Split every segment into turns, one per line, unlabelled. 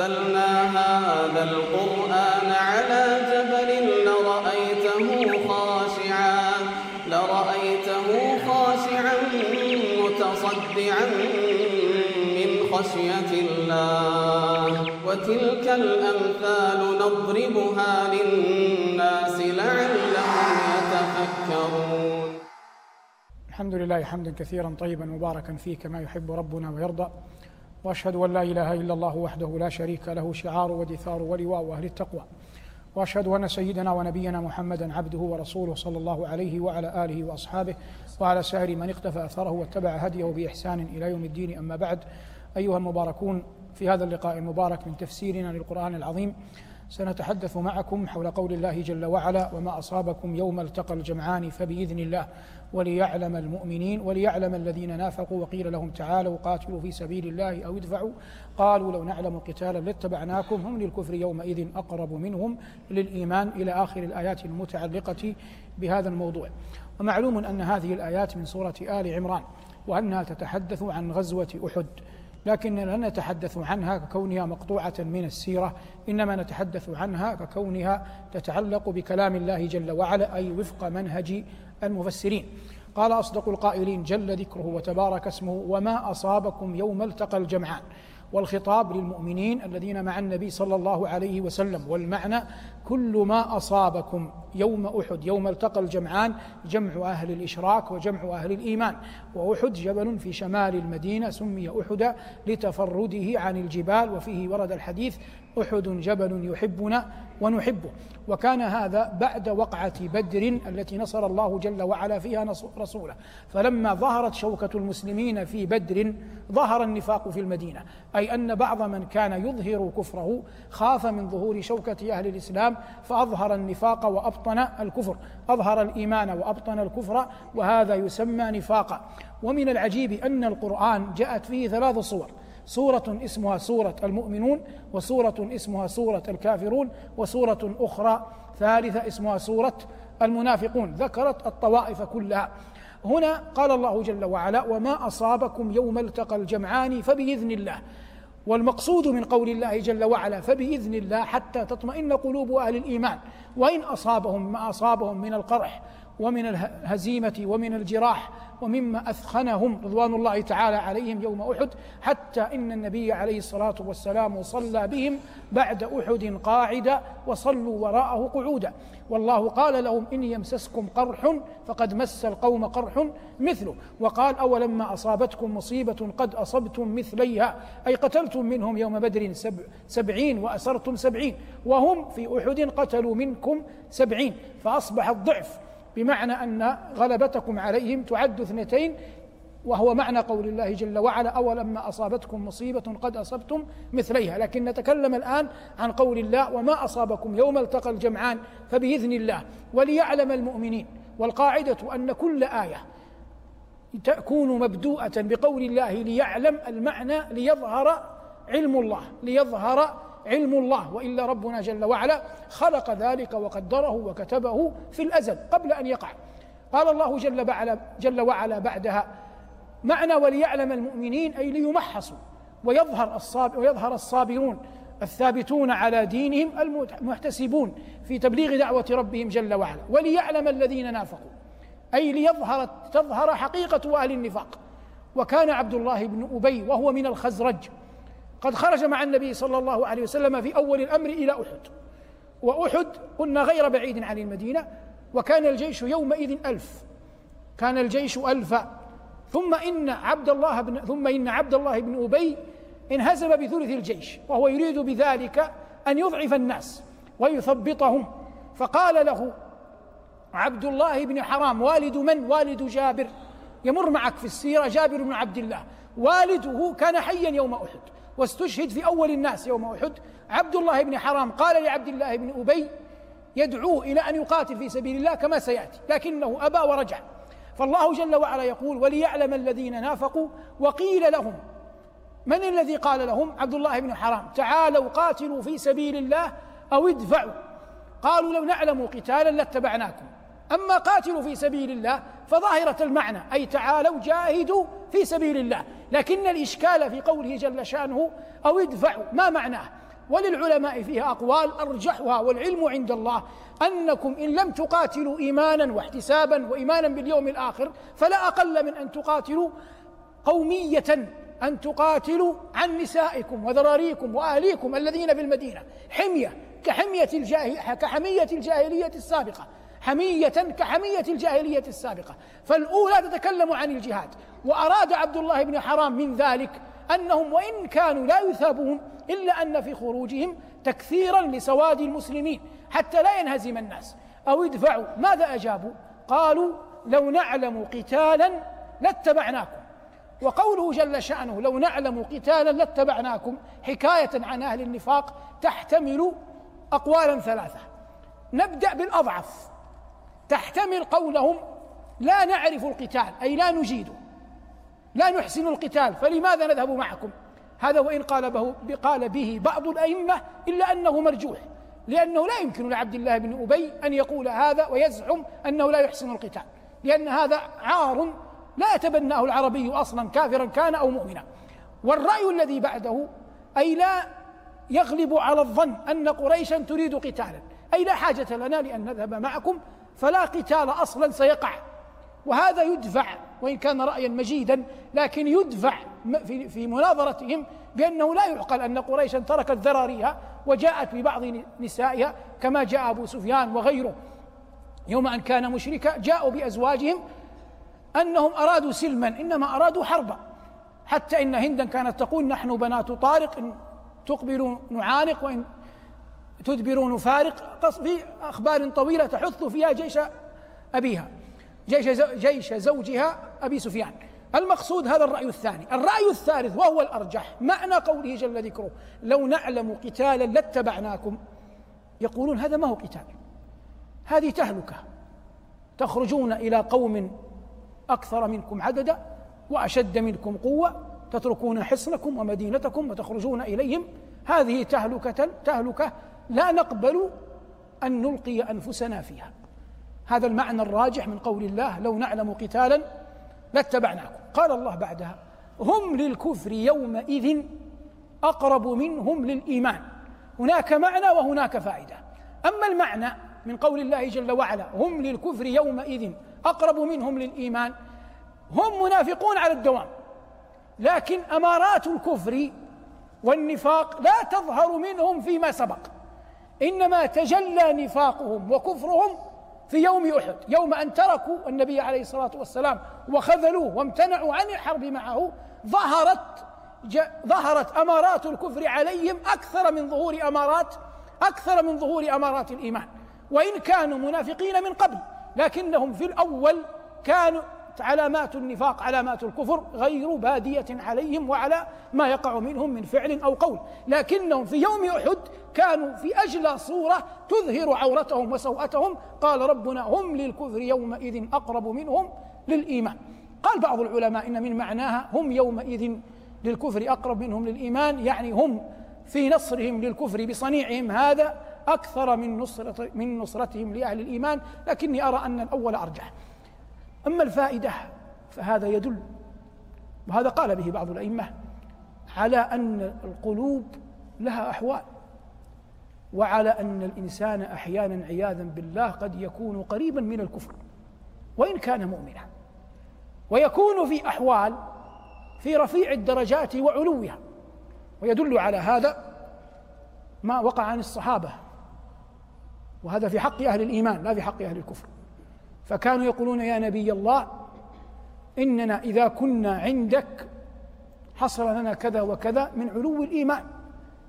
أنزلنا هذا القرآن على جبل لرأيته خاشعا لرأيته خاشعا متصدعا من خشية الله. وتلك الأمثال نضربها للناس لعلهم يتفكرون.
الحمد لله حمدا كثيرا طيبا مباركا فيه كما يحب ربنا ويرضى. وأشهد أن لا إله إلا الله وحده لا شريك له شعار ودثار ولواء أهل التقوى. وأشهد أن سيدنا ونبينا محمدا عبده ورسوله صلى الله عليه وعلى آله وأصحابه وعلى سائر من اقتفى أثره واتبع هديه بإحسان إلى يوم الدين. أما بعد أيها المباركون في هذا اللقاء المبارك من تفسيرنا للقرآن العظيم سنتحدث معكم حول قول الله جل وعلا وما أصابكم يوم التقى الجمعان فبإذن الله. وليعلم المؤمنين وليعلم الذين نافقوا وقيل لهم تعالوا قاتلوا في سبيل الله أو ادفعوا. قالوا لو نعلم قتالا لاتبعناكم. هم للكفر يومئذ أقرب منهم للإيمان إلى آخر الآيات المتعلقة بهذا الموضوع. ومعلوم أن هذه الآيات من سورة آل عمران وأنها تتحدث عن غزوة أحد. لكننا لا نتحدث عنها ككونها مقطوعة من السيرة. إنما نتحدث عنها ككونها تتعلق بكلام الله جل وعلا أي وفق منهج المفسرين. قال أصدق القائلين جل ذكره وتبارك اسمه وما أصابكم يوم التقى الجمعان. والخطاب للمؤمنين الذين مع النبي صلى الله عليه وسلم والمعنى كل ما أصابكم يوم أحد يوم التقى الجمعان جمع أهل الإشراك وجمع أهل الإيمان. وأحد جبل في شمال المدينة سمي احدا لتفرده عن الجبال وفيه ورد الحديث أحد جبل يحبنا ونحبه. وكان هذا بعد وقعة بدر التي نصر الله جل وعلا فيها رسوله. فلما ظهرت شوكة المسلمين في بدر ظهر النفاق في المدينة. أي أن بعض من كان يظهر كفره خاف من ظهور شوكة أهل الإسلام فأظهر النفاق وأبطن الكفر. أظهر الإيمان وأبطن الكفر وهذا يسمى نفاقا. ومن العجيب أن القرآن جاءت فيه ثلاث صور. سورة اسمها سورة المؤمنون وسورة اسمها سورة الكافرون وسورة أخرى ثالثة اسمها سورة المنافقون. ذكرت الطوائف كلها. هنا قال الله جل وعلا وما أصابكم يوم التقى الجمعان فبإذن الله. والمقصود من قول الله جل وعلا فبإذن الله حتى تطمئن قلوب أهل الإيمان. وإن أصابهم ما أصابهم من القرح ومن الهزيمة ومن الجراح ومما أثخنهم رضوان الله تعالى عليهم يوم أحد حتى إن النبي عليه الصلاة والسلام صلى بهم بعد أحد قاعدا وصلوا وراءه قعودا. والله قال لهم إن يمسسكم قرح فقد مس القوم قرح مثله. وقال أولما أصابتكم مصيبة قد أصبتم مثليها؟ أي قتلتم منهم يوم بدر سبع سبعين وأسرتم سبعين وهم في أحد قتلوا منكم سبعين فأصبح الضعف بمعنى أن غلبتكم عليهم تعد اثنتين وهو معنى قول الله جل وعلا أولما أصابتكم مصيبة قد أصبتم مثليها. لكن نتكلم الآن عن قول الله وما أصابكم يوم التقى الجمعان فبإذن الله. وليعلم المؤمنين والقاعدة أن كل آية تكون مبدوءة بقول الله ليعلم المعنى ليظهر علم الله ليظهر علم الله وإلا ربنا جل وعلا خلق ذلك وقدره وكتبه في الأزل قبل أن يقع. قال الله جل وعلا جل وعلا بعدها معنى وليعلم المؤمنين أي ليمحصوا ويظهر الصاب ويظهر الصابرون الثابتون على دينهم المحتسبون في تبليغ دعوة ربهم جل وعلا. وليعلم الذين نافقوا أي ليظهر تظهر حقيقة أهل النفاق. وكان عبد الله بن أبي وهو من الخزرج قد خرج مع النبي صلى الله عليه وسلم في أول الأمر إلى أحد. وأحد قلنا غير بعيد عن المدينة وكان الجيش يومئذ ألف. كان الجيش ألفا ثم إن عبد الله بن ثم إن عبد الله بن أبي انهزم بثلث الجيش وهو يريد بذلك أن يضعف الناس ويثبطهم. فقال له عبد الله بن حرام والد من؟ والد جابر. يمر معك في السيرة جابر بن عبد الله. والده كان حيا يوم أحد. واستشهد في أول الناس يوم أحد عبد الله بن حرام قال لعبد الله بن أبي يدعوه إلى أن يقاتل في سبيل الله كما سيأتي لكنه أبى ورجع. فالله جل وعلا يقول وليعلم الذين نافقوا وقيل لهم من الذي قال لهم؟ عبد الله بن حرام. تعالوا قاتلوا في سبيل الله أو ادفعوا. قالوا لو نعلم قتالا لاتبعناكم. أما قاتلوا في سبيل الله فظاهرة المعنى أي تعالوا جاهدوا في سبيل الله. لكن الإشكال في قوله جل شأنه أو ادفعوا ما معناه؟ وللعلماء فيها أقوال أرجحها والعلم عند الله أنكم إن لم تقاتلوا إيمانا واحتسابا وإيمانا باليوم الآخر فلا أقل من أن تقاتلوا قومية أن تقاتلوا عن نسائكم وذراريكم وأهليكم الذين في المدينة حمية كحمية كحمية الجاهلية السابقة. حمية كحمية الجاهلية السابقة. فالأولى تتكلم عن الجهاد. وأراد عبد الله بن حرام من ذلك أنهم وإن كانوا لا يثابون إلا أن في خروجهم تكثيرا لسواد المسلمين حتى لا ينهزم الناس. أو يدفعوا ماذا أجابوا؟ قالوا لو نعلم قتالا لاتبعناكم. وقوله جل شأنه لو نعلم قتالا لاتبعناكم حكاية عن أهل النفاق تحتمل أقوالا ثلاثة. نبدأ بالأضعف. تحتمل قولهم لا نعرف القتال أي لا نجيده لا نحسن القتال فلماذا نذهب معكم؟ هذا وإن قال به, قال به بعض الأئمة إلا أنه مرجوح لأنه لا يمكن لعبد الله بن أبي أن يقول هذا ويزعم أنه لا يحسن القتال لأن هذا عار لا يتبناه العربي أصلا كافرا كان أو مؤمنا. والرأي الذي بعده أي لا يغلب على الظن أن قريشا تريد قتالا أي لا حاجة لنا لأن نذهب معكم فلا قتال أصلا سيقع. وهذا يدفع وإن كان رأيا مجيدا لكن يدفع في, مناظرتهم بأنه لا يعقل أن قريشا تركت ذراريها وجاءت ببعض نسائها كما جاء أبو سفيان وغيره. يوم أن كان مشركا جاءوا بأزواجهم أنهم أرادوا سلما إنما أرادوا حربا. حتى إن هندا كانت تقول نحن بنات طارق إن تقبلوا نعانق وإن تدبروا نفارق في أخبار طويلة تحث فيها جيش أبيها جيش جيش زوجها أبي سفيان. المقصود هذا الرأي الثاني. الرأي الثالث وهو الأرجح. معنى قوله جل ذكره لو نعلم قتالا لاتبعناكم. يقولون هذا ما هو قتال. هذه تهلكة. تخرجون إلى قوم أكثر منكم عددا وأشد منكم قوة. تتركون حصنكم ومدينتكم وتخرجون إليهم. هذه تهلكة تهلكة لا نقبل أن نلقي أنفسنا فيها. هذا المعنى الراجح من قول الله لو نعلم قتالا لاتبعناكم. قال الله بعدها هم للكفر يومئذ أقرب منهم للإيمان. هناك معنى وهناك فائدة. أما المعنى من قول الله جل وعلا هم للكفر يومئذ أقرب منهم للإيمان هم منافقون على الدوام. لكن أمارات الكفر والنفاق لا تظهر منهم فيما سبق. إنما تجلى نفاقهم وكفرهم في يوم أحد يوم أن تركوا النبي عليه الصلاة والسلام وخذلوه وامتنعوا عن الحرب معه ظهرت ظهرت أمارات الكفر عليهم أكثر من ظهور أمارات أكثر من ظهور أمارات الإيمان. وإن كانوا منافقين من قبل لكنهم في الأول كانوا علامات النفاق علامات الكفر غير بادية عليهم وعلى ما يقع منهم من فعل أو قول. لكنهم في يوم أحد كانوا في أجلى صورة تظهر عورتهم وسوءتهم. قال ربنا هم للكفر يومئذ أقرب منهم للإيمان. قال بعض العلماء إن من معناها هم يومئذ للكفر أقرب منهم للإيمان يعني هم في نصرهم للكفر بصنيعهم هذا أكثر من نصرة من نصرتهم لأهل الإيمان. لكني أرى أن الأول أرجح. أما الفائدة فهذا يدل وهذا قال به بعض الأئمة على أن القلوب لها أحوال وعلى أن الإنسان أحيانا عياذا بالله قد يكون قريبا من الكفر وإن كان مؤمنا ويكون في أحوال في رفيع الدرجات وعلوها. ويدل على هذا ما وقع عن الصحابة وهذا في حق أهل الإيمان لا في حق أهل الكفر. فكانوا يقولون يا نبي الله إننا إذا كنا عندك حصل لنا كذا وكذا من علو الإيمان.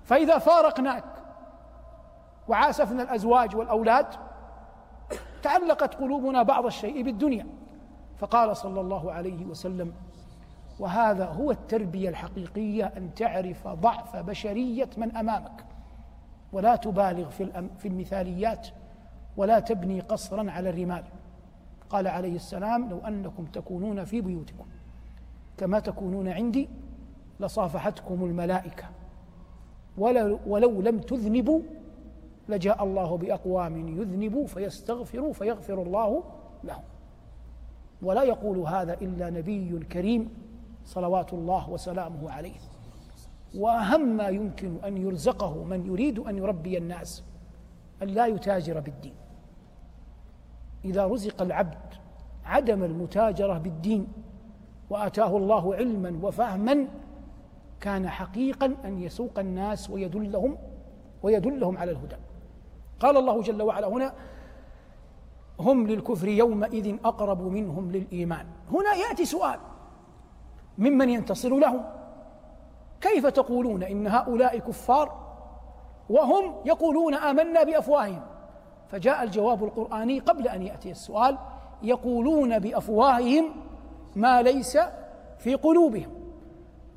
فإذا فارقناك وعاسفنا الأزواج والأولاد تعلقت قلوبنا بعض الشيء بالدنيا. فقال صلى الله عليه وسلم وهذا هو التربية الحقيقية أن تعرف ضعف بشرية من أمامك. ولا تبالغ في في المثاليات ولا تبني قصرا على الرمال. قال عليه السلام لو أنكم تكونون في بيوتكم كما تكونون عندي لصافحتكم الملائكة. ولو, ولو لم تذنبوا لجاء الله بأقوام يذنبوا فيستغفروا فيغفر الله لهم. ولا يقول هذا إلا نبي كريم صلوات الله وسلامه عليه. وأهم ما يمكن أن يرزقه من يريد أن يربي الناس أن لا يتاجر بالدين. إذا رزق العبد عدم المتاجرة بالدين وأتاه الله علما وفهما كان حقيقا أن يسوق الناس ويدلهم ويدلهم على الهدى. قال الله جل وعلا هنا هم للكفر يومئذ أقرب منهم للإيمان. هنا يأتي سؤال ممن ينتصر لهم كيف تقولون إن هؤلاء كفار وهم يقولون آمنا بأفواههم؟ فجاء الجواب القرآني قبل أن يأتي السؤال يقولون بأفواههم ما ليس في قلوبهم.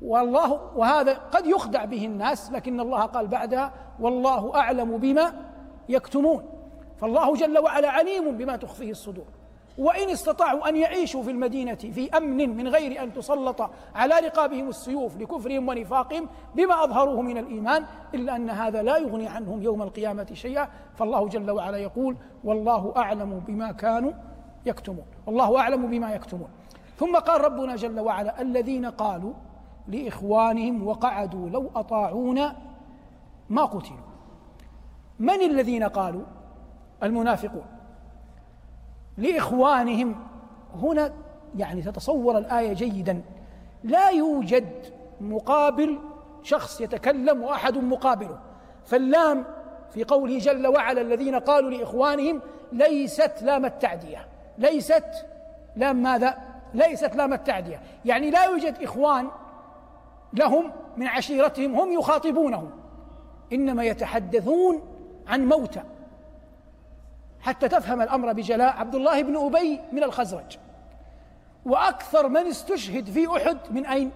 والله وهذا قد يخدع به الناس لكن الله قال بعدها والله أعلم بما يكتمون فالله جل وعلا عليم بما تخفيه الصدور. وإن استطاعوا أن يعيشوا في المدينة في أمن من غير أن تسلط على رقابهم السيوف لكفرهم ونفاقهم بما أظهروه من الإيمان إلا أن هذا لا يغني عنهم يوم القيامة شيئا. فالله جل وعلا يقول والله أعلم بما كانوا يكتمون والله أعلم بما يكتمون. ثم قال ربنا جل وعلا الذين قالوا لإخوانهم وقعدوا لو أطاعونا ما قتلوا. من الذين قالوا؟ المنافقون. لإخوانهم. هنا يعني تتصور الآية جيدا. لا يوجد مقابل شخص يتكلم وأحد مقابله. فاللام في قوله جل وعلا الذين قالوا لإخوانهم ليست لام التعدية. ليست لام ماذا؟ ليست لام التعدية. يعني لا يوجد إخوان لهم من عشيرتهم هم يخاطبونهم. إنما يتحدثون عن موتى. حتى تفهم الأمر بجلاء عبد الله بن أبي من الخزرج. وأكثر من استشهد في أحد من أين؟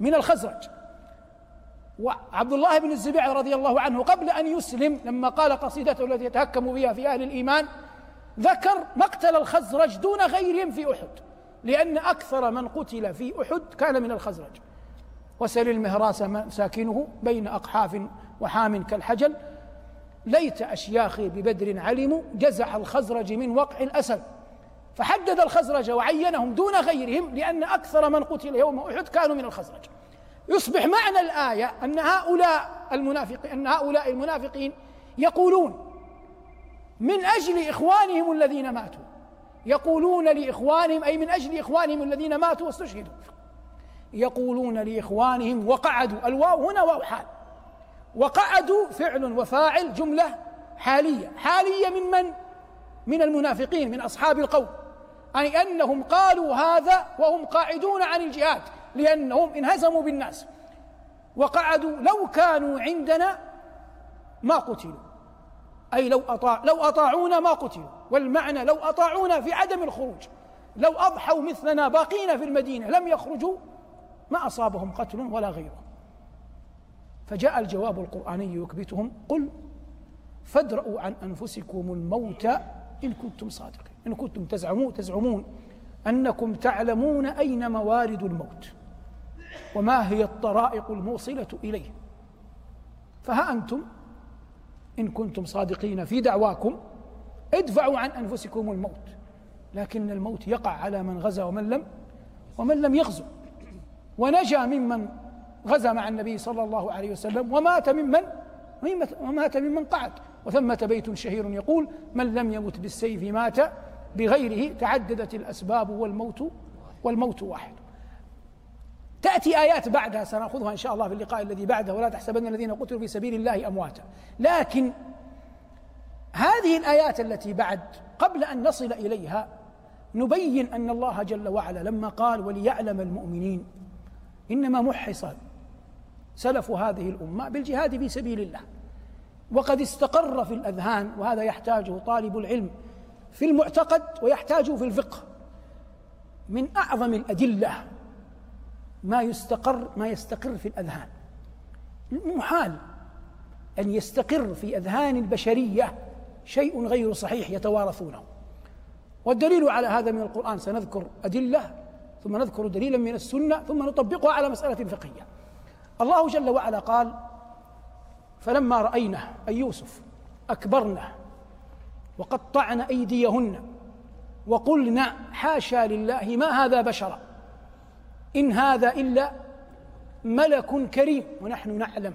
من الخزرج. وعبد الله بن الزبير رضي الله عنه قبل أن يسلم لما قال قصيدته التي يتهكم بها في أهل الإيمان ذكر مقتل الخزرج دون غيرهم في أحد لأن أكثر من قتل في أحد كان من الخزرج. وسل المهراس ساكنه بين أقحاف وحام كالحجل. ليت أشياخي ببدر علموا جزع الخزرج من وقع الأسد. فحدد الخزرج وعينهم دون غيرهم لأن أكثر من قتل يوم أحد كانوا من الخزرج. يصبح معنى الآية أن هؤلاء المنافقين أن هؤلاء المنافقين يقولون من أجل إخوانهم الذين ماتوا. يقولون لإخوانهم أي من أجل إخوانهم الذين ماتوا واستشهدوا. يقولون لإخوانهم وقعدوا. الواو هنا واو حال. وقعدوا فعل وفاعل جملة حالية. حالية من من؟ من المنافقين من أصحاب القول أي أنهم قالوا هذا وهم قاعدون عن الجهاد لأنهم انهزموا بالناس. وقعدوا لو كانوا عندنا ما قتلوا. أي لو أطاع لو أطاعونا ما قتلوا. والمعنى لو أطاعونا في عدم الخروج. لو أضحوا مثلنا باقين في المدينة لم يخرجوا ما أصابهم قتل ولا غيره. فجاء الجواب القرآني يكبتهم قل فادرأوا عن أنفسكم الموت إن كنتم صادقين. إن كنتم تزعمون تزعمون أنكم تعلمون أين موارد الموت وما هي الطرائق الموصلة إليه. فها أنتم إن كنتم صادقين في دعواكم ادفعوا عن أنفسكم الموت. لكن الموت يقع على من غزا ومن لم ومن لم يغزو. ونجا ممن غزا مع النبي صلى الله عليه وسلم ومات ممن ومات ممن قعد. وثمة بيت شهير يقول من لم يمت بالسيف مات بغيره تعددت الأسباب والموت والموت واحد. تأتي آيات بعدها سنأخذها إن شاء الله في اللقاء الذي بعده ولا تحسبن الذين قتلوا في سبيل الله أمواتا. لكن هذه الآيات التي بعد قبل أن نصل إليها نبين أن الله جل وعلا لما قال وليعلم المؤمنين إنما محص سلف هذه الأمة بالجهاد في سبيل الله. وقد استقر في الأذهان وهذا يحتاجه طالب العلم في المعتقد ويحتاجه في الفقه. من أعظم الأدلة ما يستقر ما يستقر في الأذهان. محال أن يستقر في أذهان البشرية شيء غير صحيح يتوارثونه. والدليل على هذا من القرآن سنذكر أدلة ثم نذكر دليلا من السنة ثم نطبقها على مسألة فقهية. الله جل وعلا قال فلما رأينه أي يوسف أكبرنا وقطعن أيديهن وقلنا حاشا لله ما هذا بشرا؟ إن هذا إلا ملك كريم. ونحن نعلم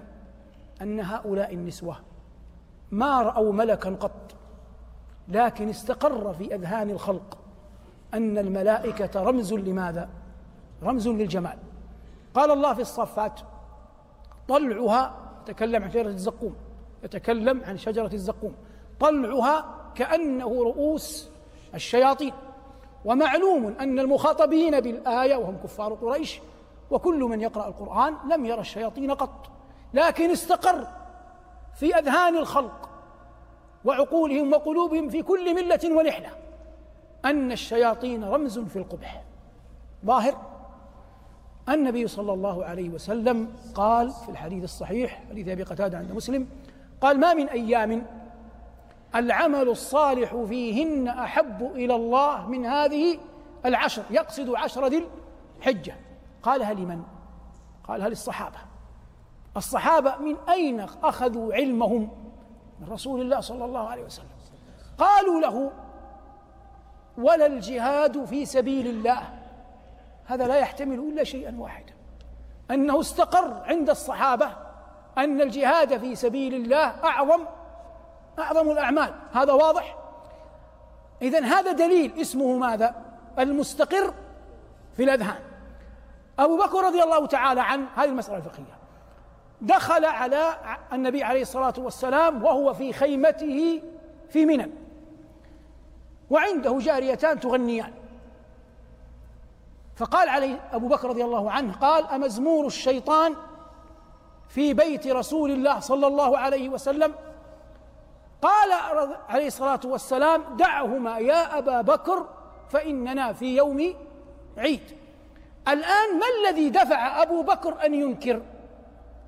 أن هؤلاء النسوة ما رأوا ملكا قط لكن استقر في أذهان الخلق أن الملائكة رمز لماذا؟ رمز للجمال. قال الله في الصفات طلعها يتكلم عن شجرة الزقوم يتكلم عن شجرة الزقوم. طلعها كأنه رؤوس الشياطين. ومعلوم أن المخاطبين بالآية وهم كفار قريش وكل من يقرأ القرآن لم يرى الشياطين قط لكن استقر في أذهان الخلق وعقولهم وقلوبهم في كل ملة ونحلة أن الشياطين رمز في القبح. ظاهر؟ النبي صلى الله عليه وسلم قال في الحديث الصحيح حديث أبي قتادة عند مسلم قال ما من أيام العمل الصالح فيهن أحب إلى الله من هذه العشر يقصد عشر ذي الحجة. قالها لمن؟ قالها للصحابة. الصحابة من أين أخذوا علمهم؟ من رسول الله صلى الله عليه وسلم. قالوا له ولا الجهاد في سبيل الله. هذا لا يحتمل إلا شيئا واحدا. أنه استقر عند الصحابة أن الجهاد في سبيل الله أعظم أعظم الأعمال. هذا واضح؟ اذا هذا دليل اسمه ماذا؟ المستقر في الأذهان. أبو بكر رضي الله تعالى عنه هذه المسألة الفقهية. دخل على النبي عليه الصلاة والسلام وهو في خيمته في منى. وعنده جاريتان تغنيان. فقال عليه أبو بكر رضي الله عنه قال أمزمور الشيطان في بيت رسول الله صلى الله عليه وسلم؟ قال عليه الصلاة والسلام دعهما يا أبا بكر فإننا في يوم عيد. الآن ما الذي دفع أبو بكر أن ينكر؟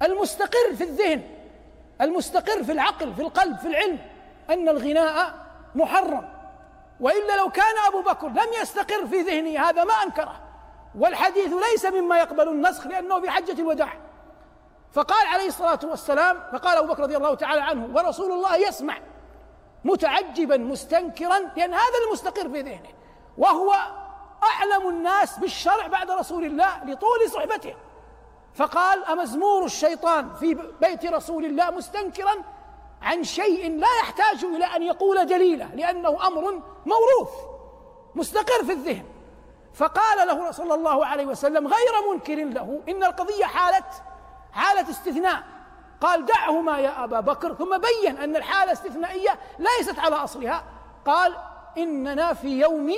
المستقر في الذهن المستقر في العقل في القلب في العلم أن الغناء محرم. وإلا لو كان أبو بكر لم يستقر في ذهنه هذا ما أنكره. والحديث ليس مما يقبل النسخ لأنه في حجة الوداع. فقال عليه الصلاة والسلام فقال أبو بكر رضي الله تعالى عنه ورسول الله يسمع متعجبا مستنكرا لأن هذا المستقر في ذهنه وهو أعلم الناس بالشرع بعد رسول الله لطول صحبته. فقال أمزمور الشيطان في بيت رسول الله مستنكرا عن شيء لا يحتاج إلى أن يقول دليله لأنه أمر موروث مستقر في الذهن. فقال له صلى الله عليه وسلم غير منكر له إن القضية حالة حالة استثناء. قال دعهما يا أبا بكر ثم بين أن الحالة استثنائية ليست على أصلها. قال إننا في يوم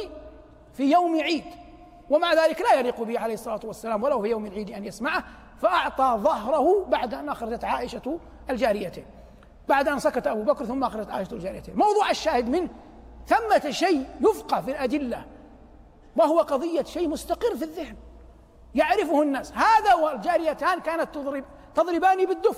في يوم عيد ومع ذلك لا يليق به عليه الصلاة والسلام ولو في يوم العيد أن يسمعه فأعطى ظهره بعد أن أخرجت عائشة الجاريتين. بعد أن سكت أبو بكر ثم أخرجت عائشة الجاريتين. موضوع الشاهد منه ثمة شيء يفقه في الأدلة. وهو قضية شيء مستقر في الذهن. يعرفه الناس. هذا والجاريتان كانت تضرب تضربان بالدف.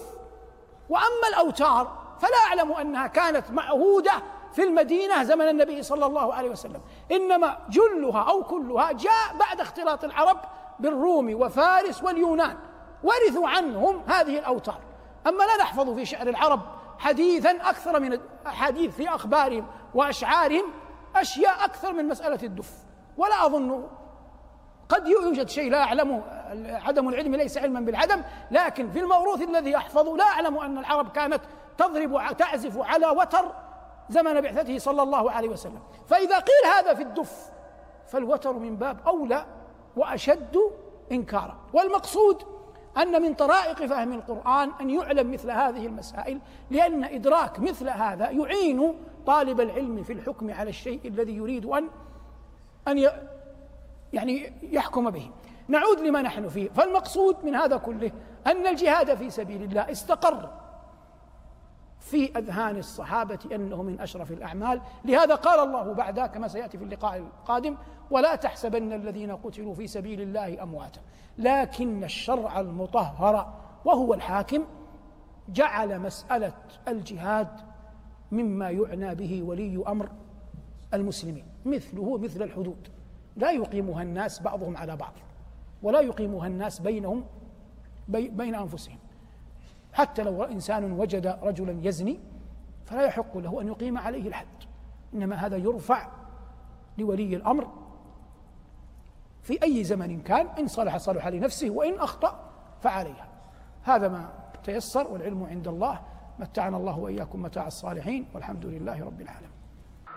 وأما الأوتار فلا أعلم أنها كانت معهودة في المدينة زمن النبي صلى الله عليه وسلم. إنما جلها أو كلها جاء بعد اختلاط العرب بالروم وفارس واليونان. ورثوا عنهم هذه الأوتار. أما لا نحفظ في شعر العرب حديثا أكثر من أحاديث في أخبارهم وأشعارهم أشياء أكثر من مسألة الدف. ولا أظن قد يوجد شيء لا أعلمه عدم العلم ليس علما بالعدم لكن في الموروث الذي أحفظه لا أعلم أن العرب كانت تضرب تعزف على وتر زمن بعثته صلى الله عليه وسلم. فإذا قيل هذا في الدف فالوتر من باب أولى وأشد إنكارا. والمقصود أن من طرائق فهم القرآن أن يعلم مثل هذه المسائل لأن إدراك مثل هذا يعين طالب العلم في الحكم على الشيء الذي يريد أن أن يعني يحكم به. نعود لما نحن فيه. فالمقصود من هذا كله أن الجهاد في سبيل الله استقر في أذهان الصحابة أنه من أشرف الأعمال. لهذا قال الله بعد كما سيأتي في اللقاء القادم ولا تحسبن الذين قتلوا في سبيل الله أمواتا. لكن الشرع المطهر وهو الحاكم جعل مسألة الجهاد مما يعنى به ولي أمر. المسلمين مثله مثل الحدود. لا يقيمها الناس بعضهم على بعض ولا يقيمها الناس بينهم بين أنفسهم. حتى لو إنسان وجد رجلا يزني فلا يحق له أن يقيم عليه الحد. إنما هذا يرفع لولي الأمر. في أي زمن كان إن صلح صلح لنفسه وإن أخطأ فعليها. هذا ما تيسر والعلم عند الله. متعنا الله وإياكم متاع الصالحين والحمد لله رب العالمين.